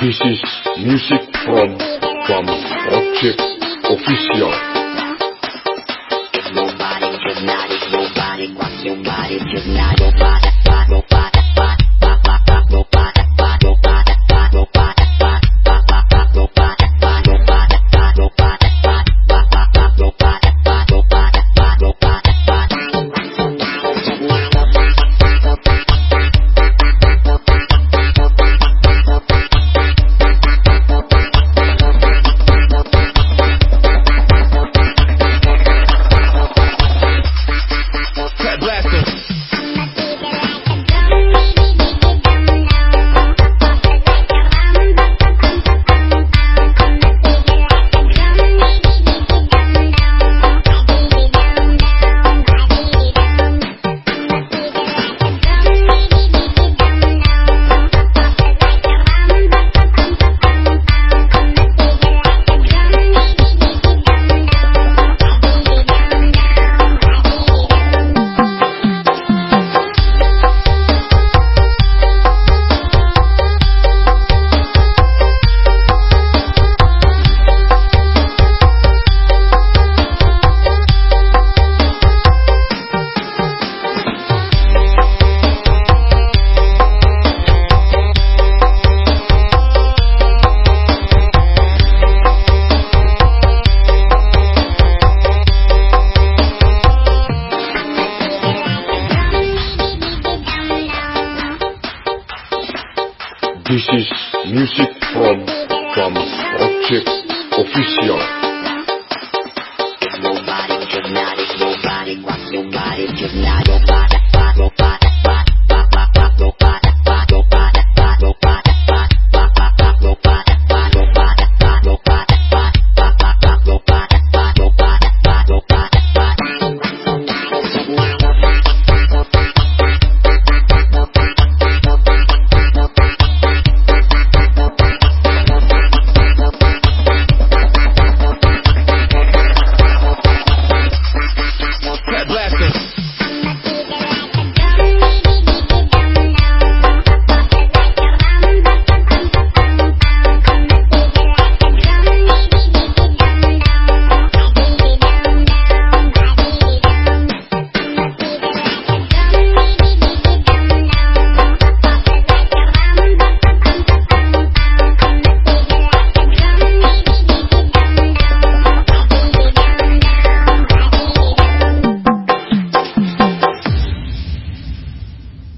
This is music from from Project Official. Nobody, just not nobody, nobody, not. This is music from from Object Official. Nobody, just not it. Nobody, rock your body, just not your body.